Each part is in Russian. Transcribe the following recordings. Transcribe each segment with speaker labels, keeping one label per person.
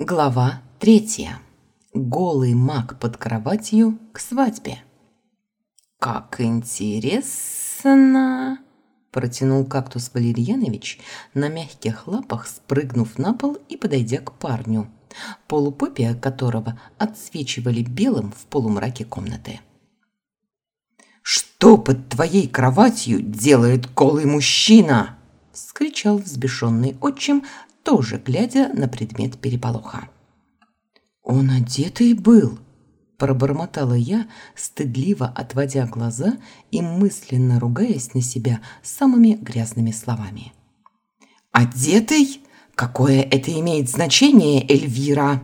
Speaker 1: Глава третья. Голый маг под кроватью к свадьбе. «Как интересно!» – протянул кактус Валерьянович, на мягких лапах спрыгнув на пол и подойдя к парню, полупопия которого отсвечивали белым в полумраке комнаты.
Speaker 2: «Что под твоей кроватью делает голый мужчина?»
Speaker 1: – вскричал взбешенный отчим, тоже глядя на предмет переполоха. «Он одетый был!» – пробормотала я, стыдливо отводя глаза и мысленно ругаясь на себя самыми грязными словами.
Speaker 2: «Одетый? Какое это имеет значение, Эльвира?»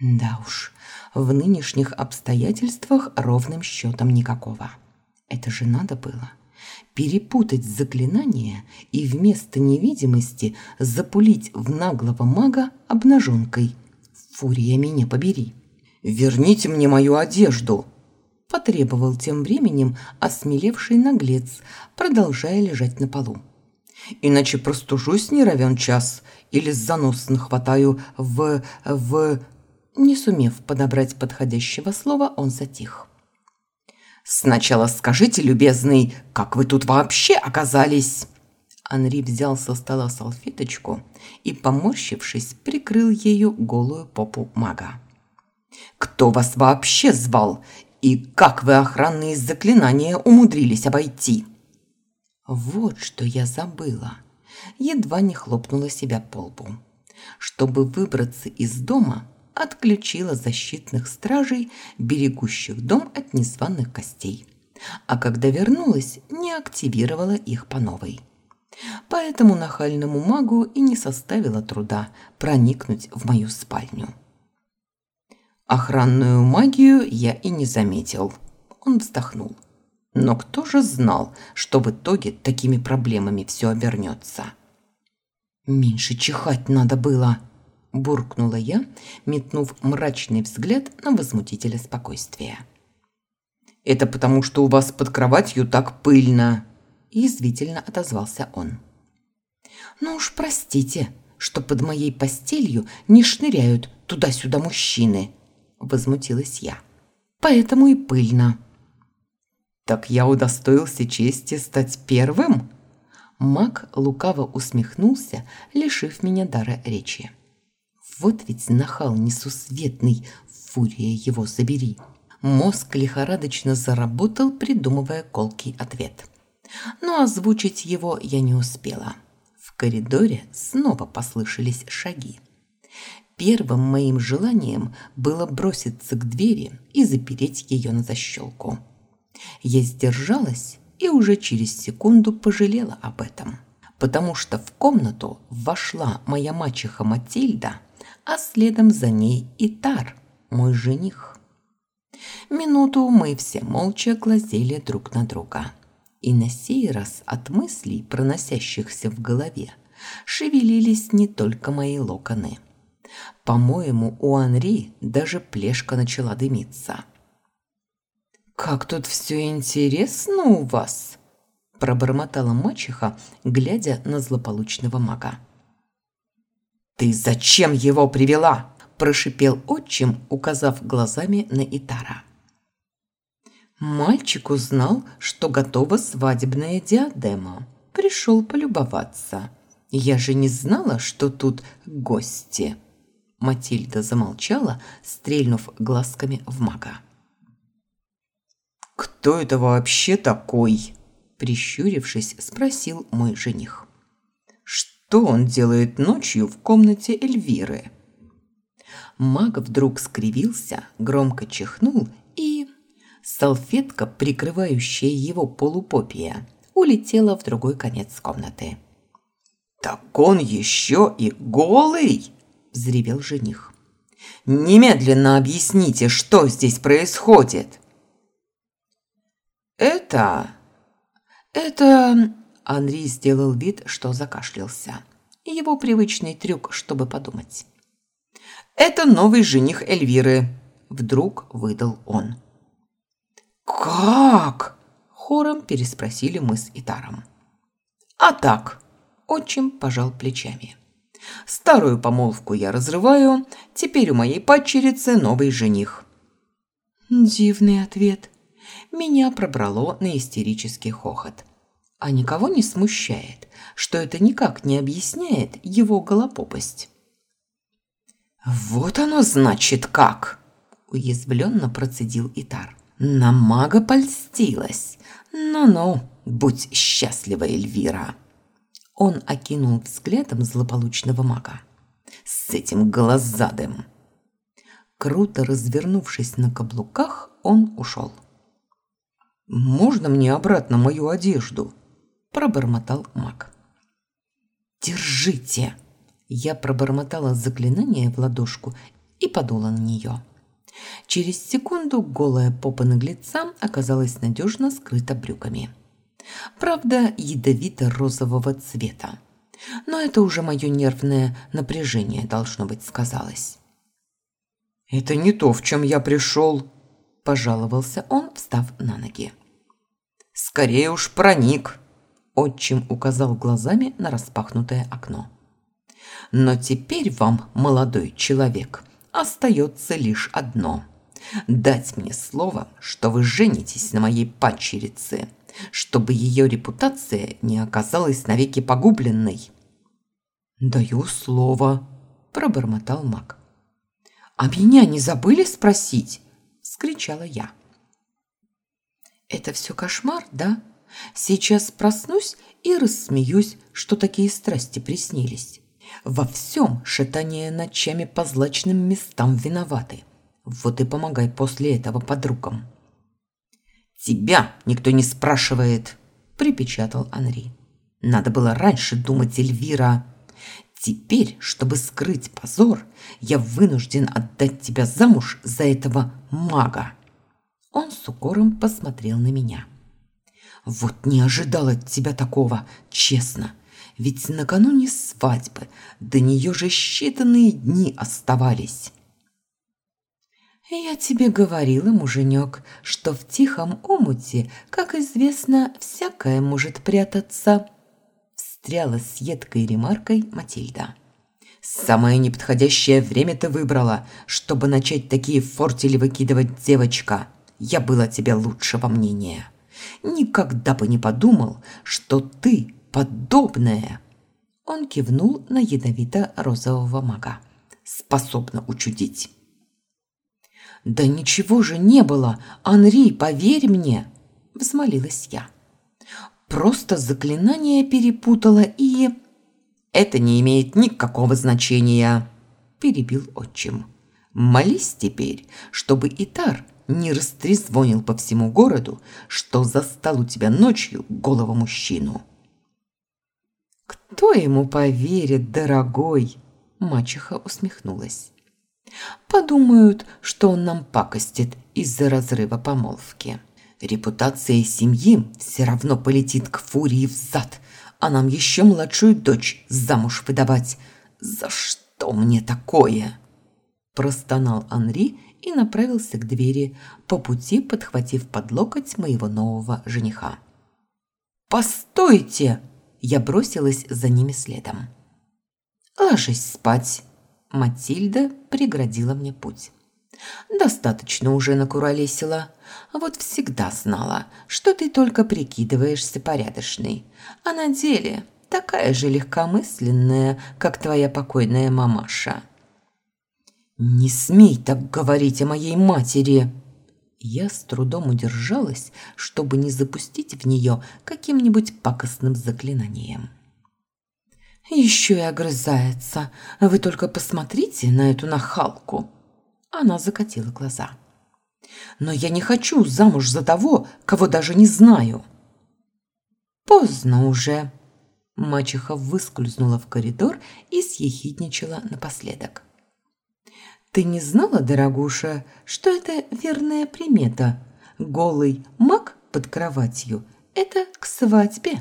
Speaker 1: «Да уж, в нынешних обстоятельствах ровным счетом никакого. Это же надо было!» Перепутать заклинание и вместо невидимости запулить в наглого мага обнаженкой. Фурия меня побери.
Speaker 2: «Верните мне мою одежду!»
Speaker 1: Потребовал тем временем осмелевший наглец, продолжая лежать на полу.
Speaker 2: «Иначе простужусь не равен час или с занос нахватаю в... в...»
Speaker 1: Не сумев подобрать подходящего слова, он затих.
Speaker 2: «Сначала скажите, любезный, как вы тут вообще оказались?»
Speaker 1: Анри взял со стола салфеточку и, поморщившись, прикрыл ею голую попу мага.
Speaker 2: «Кто вас вообще звал? И как вы охранные заклинания умудрились обойти?»
Speaker 1: «Вот что я забыла!» Едва не хлопнула себя по лбу. Чтобы выбраться из дома, отключила защитных стражей, берегущих дом от незваных гостей. А когда вернулась, не активировала их по новой. Поэтому нахальному магу и не составило труда проникнуть в мою спальню. Охранную магию я и не заметил. Он вздохнул. Но кто же знал, что в итоге такими проблемами все обернется? Меньше чихать надо было, буркнула я, метнув мрачный взгляд на возмутителя спокойствия.
Speaker 2: «Это потому, что у вас под кроватью так пыльно!»
Speaker 1: Язвительно отозвался он. «Ну уж простите, что под моей постелью не шныряют туда-сюда мужчины!» Возмутилась я. «Поэтому и пыльно!»
Speaker 2: «Так я удостоился чести стать первым?»
Speaker 1: Маг лукаво усмехнулся, лишив меня дара речи. Вот ведь нахал несусветный, фурия его забери. Мозг лихорадочно заработал, придумывая колкий ответ. Но озвучить его я не успела. В коридоре снова послышались шаги. Первым моим желанием было броситься к двери и запереть ее на защелку. Я сдержалась и уже через секунду пожалела об этом, потому что в комнату вошла моя мачеха Матильда а следом за ней и Тар, мой жених. Минуту мы все молча глазели друг на друга. И на сей раз от мыслей, проносящихся в голове, шевелились не только мои локоны. По-моему, у Анри даже плешка начала дымиться. «Как тут все интересно у вас!» – пробормотала мачеха, глядя на злополучного мага.
Speaker 2: «Ты зачем его привела?»
Speaker 1: – прошипел отчим, указав глазами на Итара. Мальчик узнал, что готова свадебная диадема. Пришел полюбоваться. Я же не знала, что тут гости. Матильда замолчала, стрельнув глазками в мага.
Speaker 2: «Кто это вообще такой?»
Speaker 1: Прищурившись, спросил мой жених.
Speaker 2: Что он делает ночью в комнате Эльвиры?
Speaker 1: Маг вдруг скривился, громко чихнул и... Салфетка, прикрывающая его полупопия, улетела в другой конец комнаты.
Speaker 2: «Так он еще и голый!» – взревел жених. «Немедленно объясните, что здесь происходит!»
Speaker 1: «Это... это...» Анри сделал вид, что закашлялся. Его привычный трюк, чтобы подумать.
Speaker 2: «Это новый жених Эльвиры», –
Speaker 1: вдруг выдал он.
Speaker 2: «Как?»
Speaker 1: – хором переспросили мы с Итаром.
Speaker 2: «А так», –
Speaker 1: отчим пожал плечами.
Speaker 2: Старую помолвку я разрываю, теперь у моей падчерицы новый жених.
Speaker 1: Дивный ответ. Меня пробрало на истерический хохот. А никого не смущает, что это никак не объясняет его голопопость.
Speaker 2: «Вот оно значит как!» – уязвленно процедил Итар. «На мага польстилась. Ну-ну, будь счастлива, Эльвира!» Он окинул взглядом злополучного мага. «С этим глазадым!» Круто развернувшись на каблуках, он ушел.
Speaker 3: «Можно мне обратно мою одежду?» – пробормотал маг.
Speaker 1: «Держите!» Я пробормотала заклинание в ладошку и подула на нее. Через секунду голая попа наглеца оказалась надежно скрыта брюками. Правда, ядовито-розового цвета. Но это уже мое нервное напряжение, должно быть, сказалось.
Speaker 3: «Это не то, в чем я пришел», –
Speaker 1: пожаловался он, встав на ноги.
Speaker 3: «Скорее уж проник», –
Speaker 1: отчим указал глазами на распахнутое окно. Но теперь вам, молодой человек, остается лишь одно – дать мне слово, что вы женитесь на моей падчерице, чтобы ее репутация не оказалась навеки погубленной.
Speaker 3: «Даю слово», – пробормотал маг.
Speaker 1: «А меня не забыли спросить?» – вскричала я. «Это все кошмар, да? Сейчас проснусь и рассмеюсь, что такие страсти приснились. Во всем шатание ночами по злачным местам виноваты. Вот и помогай после этого подругам.
Speaker 2: «Тебя никто не спрашивает», – припечатал Анри. «Надо было раньше думать, Эльвира. Теперь, чтобы скрыть позор, я вынужден отдать тебя замуж за этого мага». Он с укором посмотрел на меня. «Вот не ожидал от тебя такого, честно. Ведь накануне свадьбы до нее же считанные дни оставались.
Speaker 1: «Я тебе говорила, муженек, что в тихом омуте, как известно, всякое может прятаться», встряла с едкой ремаркой Матильда.
Speaker 2: «Самое неподходящее время ты выбрала, чтобы начать такие фортели выкидывать, девочка. Я была тебе лучшего мнения. Никогда бы не подумал, что ты подобное. Он кивнул на ядовито-розового мага. Способна учудить.
Speaker 1: «Да ничего же не было! Анри, поверь мне!» – взмолилась я. «Просто заклинание перепутала и...»
Speaker 2: «Это не имеет никакого значения!» – перебил отчим. «Молись теперь, чтобы Итар не растрезвонил по всему городу, что застал у тебя ночью голого мужчину».
Speaker 1: «Кто ему поверит, дорогой?» Мачеха усмехнулась. «Подумают, что он нам пакостит из-за разрыва помолвки. Репутация семьи все равно полетит к Фурии в зад, а нам еще младшую дочь замуж выдавать. За что мне такое?» Простонал Анри и направился к двери, по пути подхватив под локоть моего нового жениха. «Постойте!» Я бросилась за ними следом. «Ложись спать!» Матильда преградила мне путь. «Достаточно уже накуролесила. Вот всегда знала, что ты только прикидываешься порядочной, а на деле такая же легкомысленная, как твоя покойная мамаша». «Не смей так говорить о моей матери!» Я с трудом удержалась, чтобы не запустить в нее каким-нибудь пакостным заклинанием. «Еще и огрызается. Вы только посмотрите на эту нахалку!» Она закатила глаза. «Но я не хочу замуж за того, кого даже не знаю!» «Поздно уже!» Мачеха выскользнула в коридор и съехидничала напоследок. Ты не знала, дорогуша, что это верная примета? Голый маг под кроватью – это к свадьбе.